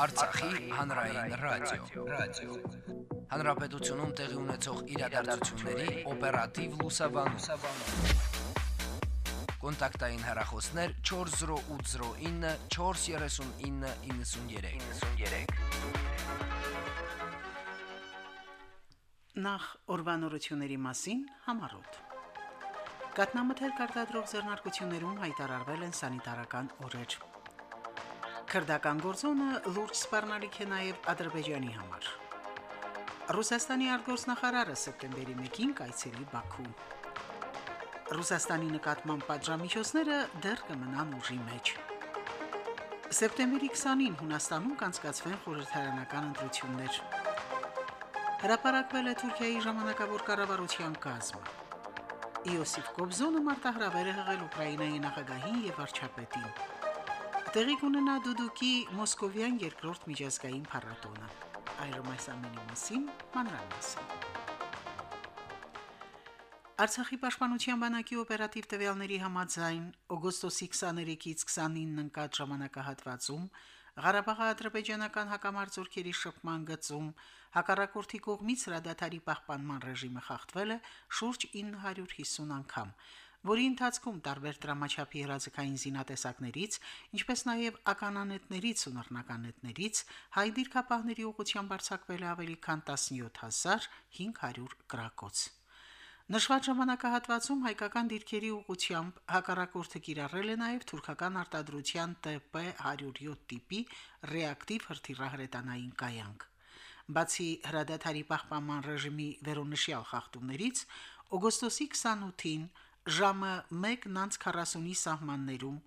Արցախի հանրային ռադիո, ռադիո։ Հանրապետությունում տեղի ունեցող իրադարձությունների օպերատիվ լուսաբանում։ Կոնտակտային հեռախոսներ 40809 43993։ 93։ Նախ օրվանորությունների մասին համառոտ։ Կատնամթեր կարտադրող ձեռնարկություններում հայտարարվել են սանիտարական օրեր։ Քրդական գործոնը լուրջ սպառնալիք է նաև Ադրբեջանի համար։ Ռուսաստանի արտգործնախարարը սեպտեմբերի 1-ին կայցելի Բաքու։ Ռուսաստանի նկատմամբ պատժամիջոցները դեռ կմնան ուժի մեջ։ Սեպտեմբերի 20-ին Հունաստանում կանցկացվեն խորհրդարանական ընտրություններ։ Հրապարակվել է Թուրքիայի ժամանակավոր կառավարության կազմը։ Իոսիֆ Կոբզոնը մարտահրավեր է հղել Ուկրաինայի նախագահին եւ վարչապետին։ Տեղի կունենա Դուդուկի Մոսկովյան երկրորդ միջազգային փառատոնը։ Այժմ այս ամենի մասին մանրամասն։ Արցախի պաշտպանության բանակի օպերատիվ տվյալների համաձայն օգոստոսի 23-ից 29-ն ընկած ժամանակահատվածում Ղարաբաղի ադրբեջանական հակամարտությունների շփման գծում հակառակորդի կողմից հրադադարի պահպանման ռեժիմը խախտվել է շուրջ 950 անգամ, որի ընթացքում տարբեր դրամաչափի հրաձգային զինատեսակներից, ինչպես նաև ականանետներից ու նռնականետներից հայ դիրքապահների ուղղությամբ արձակվել է ավելի քան 17500 գրակոց։ Նշված ժամանակահատվածում հայկական դիրքերի ուղությամբ հակառակորդը կիրառել է նաև թուրքական արտադրության TP 107 տիպի ռեակտիվ հրթիռահրետանային կայանք։ Բացի հրադադարի պահպանման ռեժիմի վերոնշյալ խախտումներից, օգոստոսի 28-ին ժամը 1:40-ի սահմաններում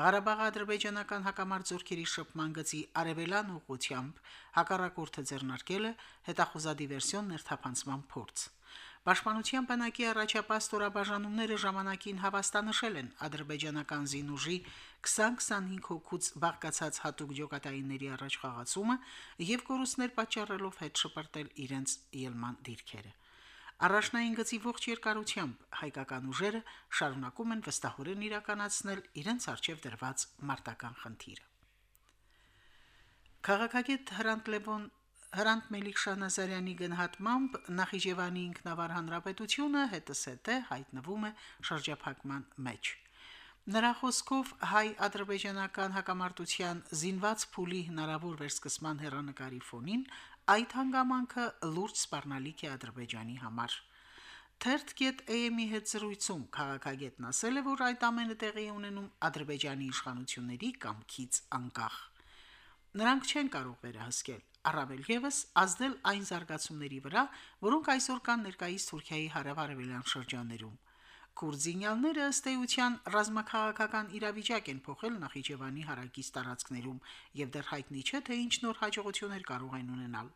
Ղարաբաղի ադրբեջանական հակամարտությունների շփման գծի արևելան ուղությամբ հակառակորդը ձեռնարկել է հետախուզադիվերսիոն ներթափանցման փորձ։ Պաշտպանության բանակի առաջապահ ստորաբաժանումները ժամանակին հավաստանշել են ադրբեջանական զինուժի 20-25 հոգուց բաղկացած հատուկ ջոկատայինների առաջ խաղացումը եւ կորուստներ պատճառելով հետ շպրտել իրենց ելման դիրքերը։ Առաջնային գծի ողջ երկարությամբ հայկական ուժերը շարունակում են վստահորեն իրականացնել իրենց արժև դրված մարտական խնդիրը։ Խաղաղագետ Հրանտ Լևոն Հրանտ Մելիք-Շահնազարյանի գնահատմամբ Նախիջևանի ինքնավար հանրապետությունը հետսեթե հայտնվում է շրջափակման մեջ։ Նրա խոսքով հայ-ադրբեջանական հակամարտության զինված փուլի հնարավոր վերսկսման հերանեկարի ֆոնին այդ հանգամանքը լուրջ սպառնալիք է Ադրբեջանի համար։ Թերթ.am-ի հետ զրույցում քաղաքագետն ասել է, որ այդ ամենը տեղի ունենում Ադրբեջանի իշխանությունների կամքից անկախ։ Նրանք չեն կարող վերահսկել առավել եւս ազդել այն զարգացումների վրա, որոնք այսօր կան ներկայիս Թուրքիայի հարավարևելյան շրջաններում։ Կուրզինյալները ըստ էության ռազմաքաղաքական իրավիճակ են փոխել Նախիջևանի հարակից տարածքներում, եւ դեռ հայտնի չէ, թե ինչ նոր հաջողություններ կարող են ունենալ։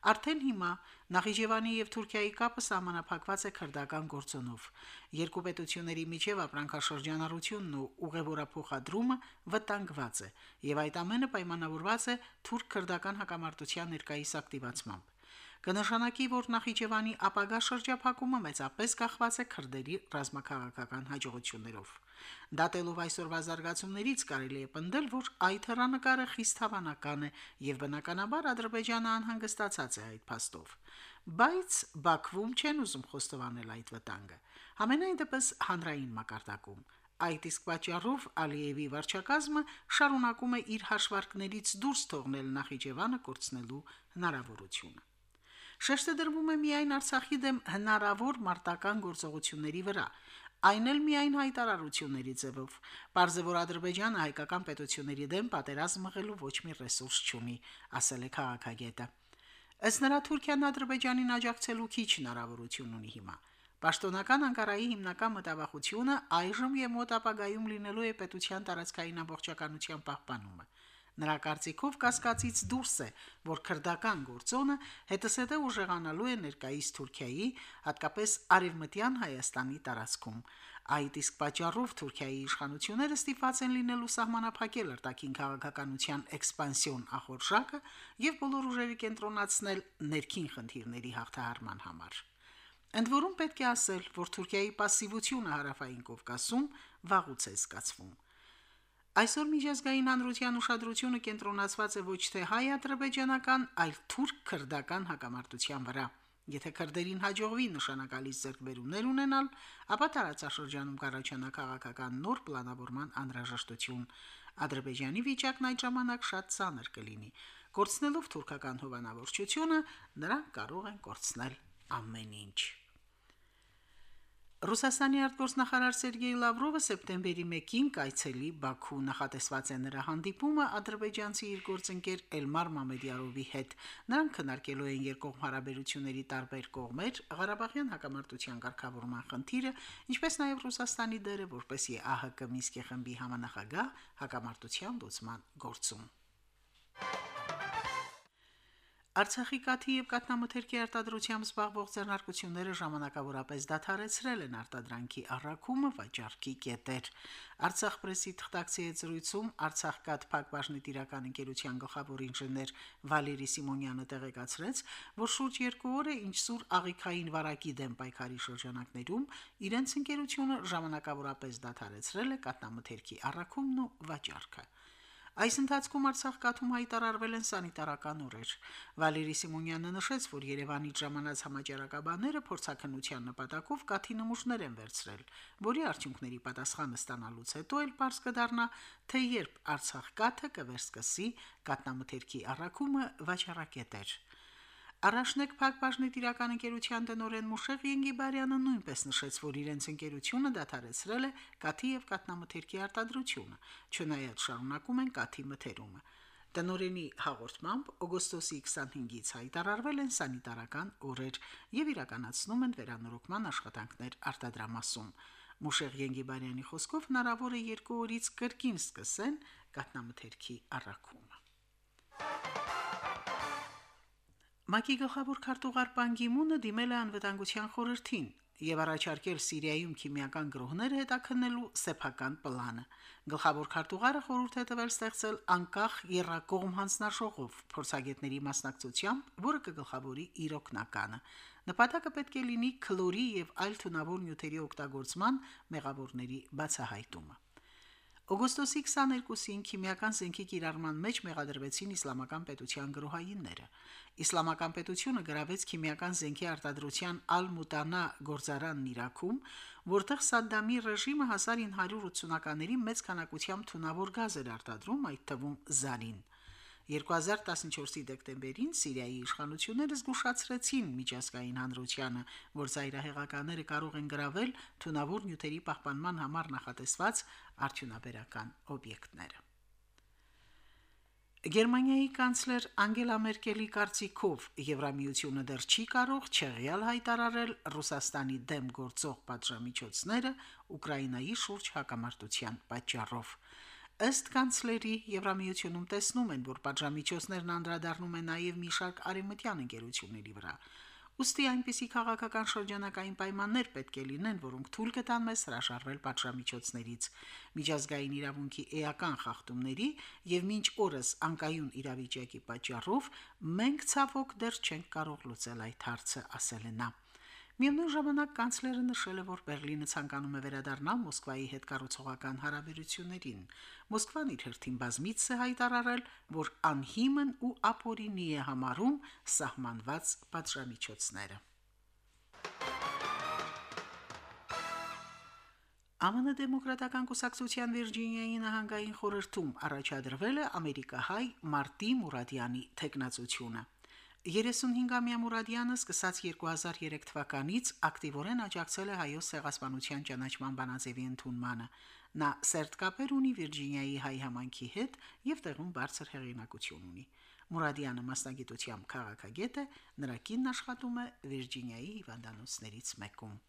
Արդեն հիմա Նախիջևանի եւ Թուրքիայի կապը սահմանափակված է քրդական գործոնով։ Երկու պետությունների միջև ապրանքաշրջանառությունն ու ուղևորափոխադրումը վտանգված է, եւ այդ ամենը պայմանավորված է թուրք-քրդական հակամարտության ներկայիս ակտիվացմամբ։ Կնշանակի, որ Նախիջևանի ապագա շրջափակումը մեծապես կախված է քրդերի ռազմաքաղաքական հաջողություններով։ Դատելով այսօրվա զարգացումներից կարելի է պնդել, որ այդ հրանակարը խիստ հավանական է եւ բնականաբար Ադրբեջանը անհանգստացած է այդ փաստով։ Բայց Բաքվում չեն ուզում խոստովանել այդ վտանգը։ Համենայն դեպս հանրային մակարդակում Այդ իսկ պատճառով Ալիևի վարչակազմը շարունակում է իր հաշվարկներից դուրս թողնել Նախիջևանը կորցնելու հնարավորությունը։ Շեշտը դրվում է միայն Արցախի դեմ հնարավոր մարտական գործողությունների վրա, այն էլ միայն հայտարարությունների ձևով։ Պարզե որ Ադրբեջանը հայկական պետությունների դեմ պատերազմ մղելու ոչ մի ռեսուրս չունի, ասել է քաղաքագետը։ Ըստ նրա Թուրքիան Ադրբեջանին աջակցելու քիչ հնարավորություն ունի հիմա։ Պաշտոնական Անկարայի հիմնական մտավախությունը այժմ եւ մոտ ապագայում լինելու է պետության տարածքային ամբողջականության պահպանումը։ Նրա կարծիքով կասկածից դուրս է, որ քրդական գործոնը հետսեդե ուժեղանալու է ներկայիս Թուրքիայի, հատկապես արևմտյան Հայաստանի տարածքում։ Այդ իսկ պատճառով Թուրքիայի իշխանությունները ստիպված են լինելու սահմանափակել արտաքին քաղաքականության էքսպանսիոն ախորժակը եւ բոլոր ուժերի կենտրոնացնել ներքին խնդիրների հաղթահարման համար։ Ընդ որում պետք է ասել, որ Թուրքիայի пассивությունը հարավային Կովկասում վաղուց է զգացվում։ Այսօր միջազգային հանրության ուշադրությունը կենտրոնացված է ոչ թե հայ-ադրբեջանական, այլ թուրք-քրդական հակամարտության վրա։ Եթե քրդերին հաջողվի նշանակալից ձեռքբերումներ ունենալ, ապա տարածաշրջանում կառաջանա քաղաքական նոր պլանավորման անհրաժեշտություն։ Ադրբեջանի վիճակն այդ ժամանակ շատ ցաներ կլինի։ Կորցնելով թուրքական հովանավորչությունը, նրանք կարող են կորցնել ամեն ինչ։ Ռուսաստանի արտգործնախարար Սերգեյ Լավրովը սեպտեմբերի 1-ին կայցելի Բաքու նախատեսված է նրա հանդիպումը ադրբեջանցի իր գործընկեր Էլմար Մամեդյարովի հետ։ Նրանք քննարկելու են երկկողմ հարաբերությունների տարբեր կողմեր, Ղարաբաղյան հակամարտության ղեկավարման խնդիրը, ինչպես նաև Ռուսաստանի դերը որպես ԱՀԿ Մինսկի խմբի համանախագահ հակամարտության լուծման գործում։ Արցախի կաթի եւ կատնամթերքի արտադրությամբ զբաղվող ձեռնարկությունները ժամանակավորապես դադարեցրել են արտադրանքի առաքումը վաճառքի կետեր։ Արցախ պրեսի թղթակցի հետ զրույցում Արցախ կաթ փակbaşնի տիրական ընկերության գլխավոր ինժեներ Վալերի Սիմոնյանը տեղեկացրեց, որ շուրջ 2 օր է ինչ սուր աղիքային վարակի դեմ պայքարի շրջանակներում իրենց ընկերությունը ժամանակավորապես դադարեցրել է կատնամթերքի առաքումն ու վաճառքը։ Այս ընթացքում Արցախ կաթում հայտարարվել են սանիտարական օրեր։ Վալերի Սիմոնյանը նշեց, որ Երևանից ժամանած համաճարակաբանները փորձակնության նպատակով կաթի նմուշներ են վերցրել, որի արդյունքների պատասխանը ստանալուց հետո էլ པարզ կդառնա, թե երբ Արցախ կաթը կվերսկսի կատնամթերքի առաքումը վաճառակետեր։ Արաշնեկ Փակbaşնի տիրական ընկերության տնօրեն Մուշեղ Ենգիբարյանը նույնպես նշեց, որ իրենց ընկերությունը դադարեցրել է կաթի եւ կատնամթերքի արտադրությունը, չնայած շարունակում են կաթի մթերումը։ Տնօրենի հաղորդմամբ օգոստոսի 25-ից հայտարարվել են սանիտարական օրեր եւ իրականացնում են վերանորոգման աշխատանքներ արտադրամասում։ Մուշեղ Ենգիբարյանի խոսքով հնարավոր է երկու օրից կրկին սկսեն կատնամթերքի առաքումը։ ՄԱԿ-ի գլխավոր քարտուղար Պան Գիմունը դիմել է անվտանգության խորհրդին եւ առաջարկել Սիրիայում քիմիական գրոհներ հետաքննելու սեփական պլանը։ Գլխավոր քարտուղարը խորհուրդ է տվել ստեղծել անկախ երրակողմ հանձնաժողով փորձագետների մասնակցությամբ, որը կգլխավորի իր օկնականը։ Նպատակը պետք է լինի քլորի եւ այլ թունավոր նյութերի օգտագործման մեղավորների բացահայտումը։ Օգոստոսի 22-ին քիմիական զենքի կիրառման մեջ մեղադրվեցին իսլամական պետության գրոհայինները։ Իսլամական պետությունը գրավեց քիմիական զենքի արտադրության Ալ-Մուտանա գործարանն Իրաքում, որտեղ Սադդամի ռեժիմը 1980-ականների մեծ քանակությամբ թունավոր գազ էր արտադրում, այդ թվում զարին։ 2014-ի դեկտեմբերին Սիրիայի իշխանությունները զգուշացրեցին միջազգային հանրությանը, որ զայրահեղականները կարող են գravel թունավոր նյութերի պահպանման համար նախատեսված արդյունաբերական օբյեկտները։ Գերմանիայի կանցլեր Անգելա Մերկելի կարծիքով Եվրամիությունը դեռ չի կարող չեղյալ հայտարարել Ռուսաստանի դեմ գործող պատժամիջոցները Ուկրաինայի շուրջ հակամարտության պատճառով։ Ըստ կանցլերի Եվրամիությունում տեսնում են, որ պատժամիջոցներն անդրադառնում են նաև մի շարք արևմտյան ընկերությունների վրա։ Ոստի այնպիսի քաղաքական շրջանակային պայմաններ պետք է լինեն, որոնք թույլ կտան մեզ հրաշարվել պատժամիջոցներից, միջազգային իրավունքի էական խախտումների եւ մինչ օրս անկայուն իրավիճակի պատճառով մենք ցավոք դեռ չենք կարող լուծել այդ հարցը, ասել է նա. Միևնույն ժամանակ կանցլերը նշել է, որ Բերլինը ցանկանում է վերադառնալ Մոսկվայի հետ կառուցողական հարաբերություններին։ Մոսկվան իր հերթին բազմից է հայտարարել, որ անհիմն ու ապօրինի է համարում սահմանված պատժամիջոցները։ ԱՄՆ դեմոկրատական կուսակցության Վիրջինիայի նահանգային խորհրդում առաջադրվել է ամերիկահայ Մարտի Մուրադյանի թեկնածությունը։ 35-ամյա Մուրադյանը սկսած 2003 թվականից ակտիվորեն աջակցել է հայոց ցեղասպանության ճանաչման բանաձևի ընդունմանը։ Նա սերտ կապեր ունի Վիրջինիայի հայ համայնքի հետ եւ տեղում բարձր հեղինակություն ունի։ Մուրադյանը մասնագիտությամբ քաղաքագետ է, նրա կինն աշխատում է Վիրջինիայի հիվանդանոցներից մեկում։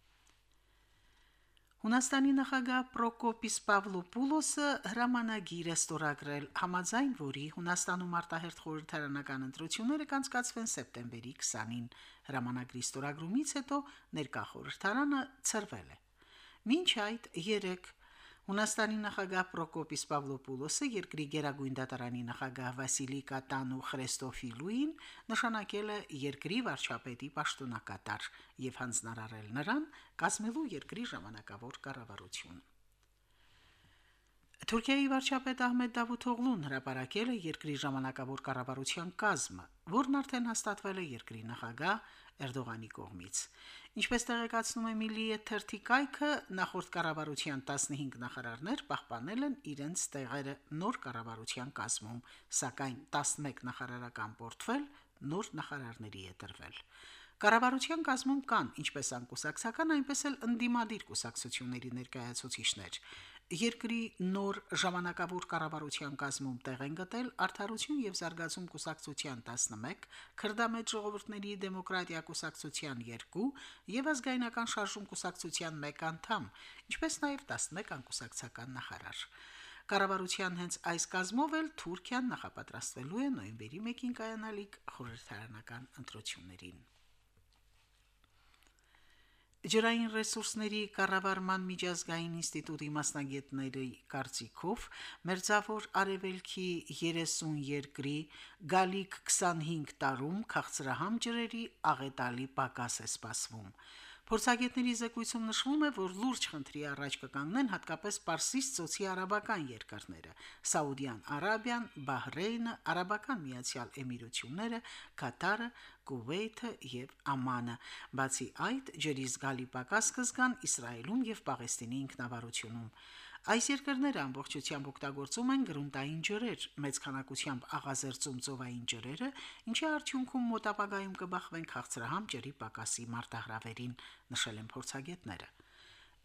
Հունաստանի նախագահ Պրոկոպիս Պավլոպուլոսը հրամանագիր է ստորագրել, համաձայն որի Հունաստանում արտահերթ խորհրդարանական ընտրությունները կանցկացվեն սեպտեմբերի 20-ին։ Հրամանագրի ստորագրումից հետո ներկա խորհրդարանը ծրվել է։ Մինչ այդ 3 Հունաստանի նախագահ Պրոկոպիս Պավլոպուլոսը երկրի Գերագույն դատարանի նախագահ Վասիլի Կատանու Խրեստոֆիլուին նշանակել է երկրի վարչապետի պաշտոնակատար եւ հանձնարարել նրան կազմելու երկրի ժամանակավոր կառավարություն։ Թուրքիայի վարչապետ Ահմեդ Դավութօղլուն հրապարակել է երկրի ժամանակավոր կառավարության կազմը, որն արդեն հաստատվել է երկրի նախագահ Էրդողանի կողմից։ Ինչպես տեղեկացնում է Միլիե թերթի կայքը, նախորդ կառավարության 15 նախարարներ պահպանել են իրենց տեղերը նոր կառավարության կազմում, սակայն 11 նախարարական պորտֆել նոր նախարարների է տրվել։ Կառավարության կազմում կան ինչպես անկուսակցական, այնպես էլ ընդդիմադիր կուսակցությունների ներկայացուցիչներ։ Երկրի նոր ժամանակավոր կառավարության կազմում տեղ են գտել Արդարություն եւ զարգացում կուսակցության 11, Քրդամետ ժողովուրդների դեմոկրատիա կուսակցության 2 եւ ազգայնական շարժում կուսակցության 1 անդամ, ինչպես նաեւ 11 անկուսակցական նախարար։ Կառավարության հենց այս կազմով էլ Թուրքիան նախապատրաստվելու է նոյեմբերի 1-ին կայանալիք խորհրդարանական ընտրություններին։ Ջրային ռեսուրսների կառավարման միջազգային ինստիտուտի մասնագետների կարծիքով մերձավոր արևելքի 30 երկրի գալիք 25 տարում քաղցրահամ ջրերի աղետալի պակաս է սպասվում։ Փորձագետների զեկույցում նշվում է, որ լուրջ խնդրի առաջ կկանգնեն հատկապես Պարսից ծոցի արաբական երկրները՝ Սաուդյան Արաբիան, Բահրեյնը, Արաբական Միացյալ Էմիրությունները, Կատարը, Կուվեյթը եւ Ամանը։ Բացի այդ, ջրի զգալի պակաս կզգան Իսրայելում եւ Պաղեստինի ինքնավարությունում։ Այս երկրները ամբողջությամբ օգտագործում են գրունտային ջրեր, մեծ քանակությամբ աղազերծում ծովային ջրերը, ինչի արդյունքում մոտապագայում կբախվեն քաղցրահամ ջրի պակասի մարտահրավերին, նշել են փորձագետները։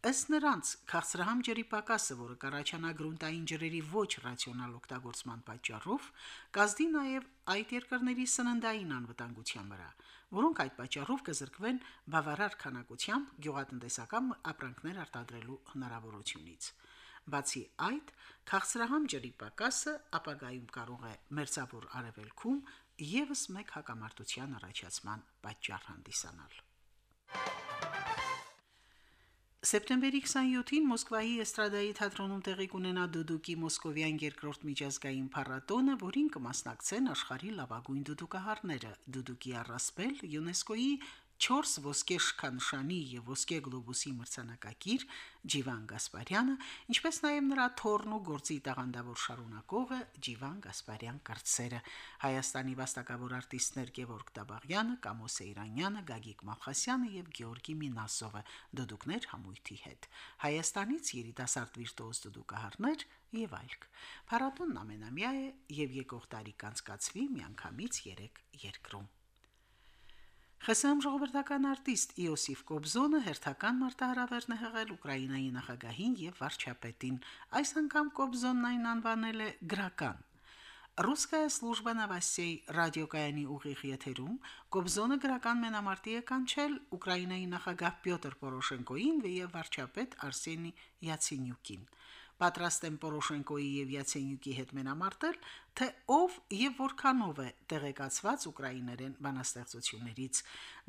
Ըստ նրանց, քաղցրահամ ջրի պակասը, որը կառաջանա գրունտային ջրերի ոչ ռացիոնալ օգտագործման պատճառով, կազդի նաև այդ երկրների սննդային անվտանգության վրա, որոնք այդ պատճառով կզրկվեն բավարար քանակությամբ գյուղատնտեսական ապրանքներ արտադրելու հնարավորությունից։ Բացի այդ, քաղցրահամ ջրի պակասը ապագայում կարող է մերձավոր արևելքում եւս մեկ հակամարտության առաջացման պատճառ հանդիսանալ։ Սեպտեմբերի 27-ին Մոսկվայի էստրադայի թատրոնում տեղի կունենա Դուդուկի Մոսկովյան երկրորդ միջազգային փառատոնը, որին կմասնակցեն աշխարհի լավագույն դուդուկահարները։ Դուդուկի առասպել ՅՈՒՆԵՍԿՕ-ի 4 ոսկե շքանշանի եւ ոսկե գլոբուսի մրցանակակիր Ջիվան Գասպարյանը, ինչպես նաեւ նրա թորն ու գործի տաղանդավոր շարունակողը Ջիվան Գասպարյան կրծերը, Հայաստանի վաստակավոր արտիստներ Գևորգ Տաբաղյանը, Կամո Սեյրանյանը, Գագիկ Մալխասյանը եւ Գեորգի Մինասովը դուդուկներ համույթի հետ։ Հայաստանից երիտասարդ վիրտուոզ դուդուկահարներ եւ այլք։ Փառատոնն ամենամյա է եւ եկող տարի կանցկացվի միանգամից 3 երկրում։ ԽՍՀՄ ժողովրդական արտիստ Իոսիֆ Կոբզոնը հերթական մարտահրավերն է հղել Ուկրաինայի նախագահին եւ վարչապետին։ Այս անգամ Կոբզոնն այն անվանել է գրական Ռուսская служба новостей ռադիոկայանի ուղիղ եթերում Կոբզոնը գրական մենամարտի է կանչել Ուկրաինայի նախագահ Պյոտր Պորոշենկոին եւ վարչապետ Արսենի Յացինյուկին պատրաստ են Պորոշենկոյի եւ Յացենյուկի հետ մենամարտել, թե ով եւ որքանով է տեղեկացված ուկրաիներեն բանաստեղծություններից։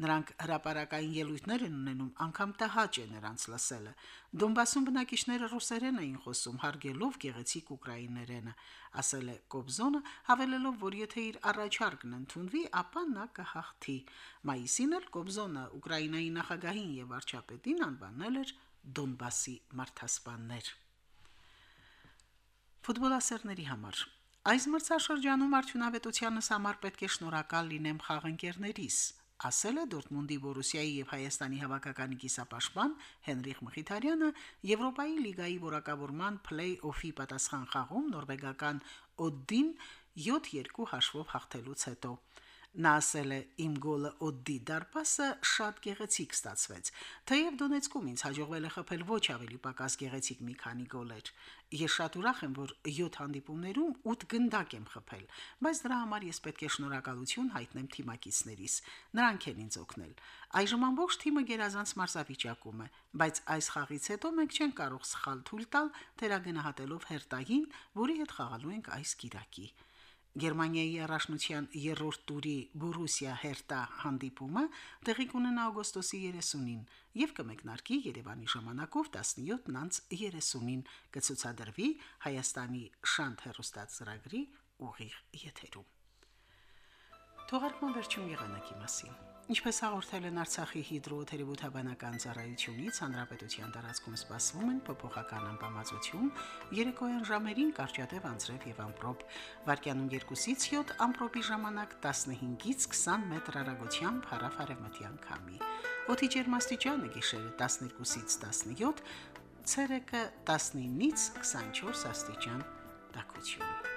Նրանք հրաապարական ելույթներ են ունենում, անգամ տհաճ է նրանց լսելը։ Դոնբասում բնակիչները ռուսերեն էին խոսում, հարգելով գեղեցիկ ուկրաիներենը, ասել է Կոբզոնը, հավելելով, որ եթե իր առաջարկն ընդունվի, ապա նա կհաղթի։ Մայիսին էլ Կոբզոնը Ուկրաինայի նախագահին եւ վարչապետին անվանել էր Դոնբասի մարտհասպաններ ֆուտբոլասերների համար։ Այս մրցաշրջանում արդյունավետությանս համար պետք է շնորհակալ լինեմ խաղընկերներիս, ասել է Դորտմունդի Բորուսիայի եւ Հայաստանի հավաքականի կիսապաշտպան Հենրիխ Մխիթարյանը Եվրոպայի լիգայի որակավորման փլեյ-օֆի պատասխան խաղում նորվեգական Օդդին 7-2 հաշվով հաղթելուց հետո։ Նա ասել է. «Իմ գոլը Օդդի դարպասը շատ գեղեցիկ ստացվեց։ Թեև Դոնեցկում ինձ հաջողվել է խփել ոչ ավելի պակաս գեղեցիկ մի քանի գոլեր։ Ես շատ ուրախ եմ, որ 7 հանդիպումներում 8 գնդակ եմ խփել, բայց դրա համար ես պետք է շնորհակալություն հայտնեմ թիմակիցներիս։ Նրանք են ինձ օգնել։ Այժմ ամբողջ թիմը գերազանց մարզավիճակում է, բայց այս խաղից հետո մենք չենք կարող սխալ թույլ տալ թերագնահատելով հերտային, որի հետ խաղալու ենք այս գիրակի։ Գերմանիայի առաջնության երրորդ տուրի Բորուսիա Հերտա հանդիպումը տեղի կունենա օգոստոսի 30-ին եւ կմեկնարկի Երևանի ժամանակով 17:30-ին կցուցադրվի Հայաստանի Շանթ հերոստատ ծրագրի ուղիղ եթերում։ Թողարկման վերջում եղանակի մասին։ Ինչպես հաղորդել են Արցախի հիդրոթերապևտաբանական ծառայությունից, հանրապետության տարածքում սպասվում են փոփոխական անբավարարություն, երեկոյան ժամերին կարճատև անձրև եւ ամպրոպ, վարկյանում 2-ից 7 ամպրոպի ժամանակ 15-ից 20 մետր հեռագությամբ հարավ-արևմտյան քամի։ Օդի ջերմաստիճանը գիշերը 12-ից 17, ցերեկը 19-ից 24 աստիճան տաքություն։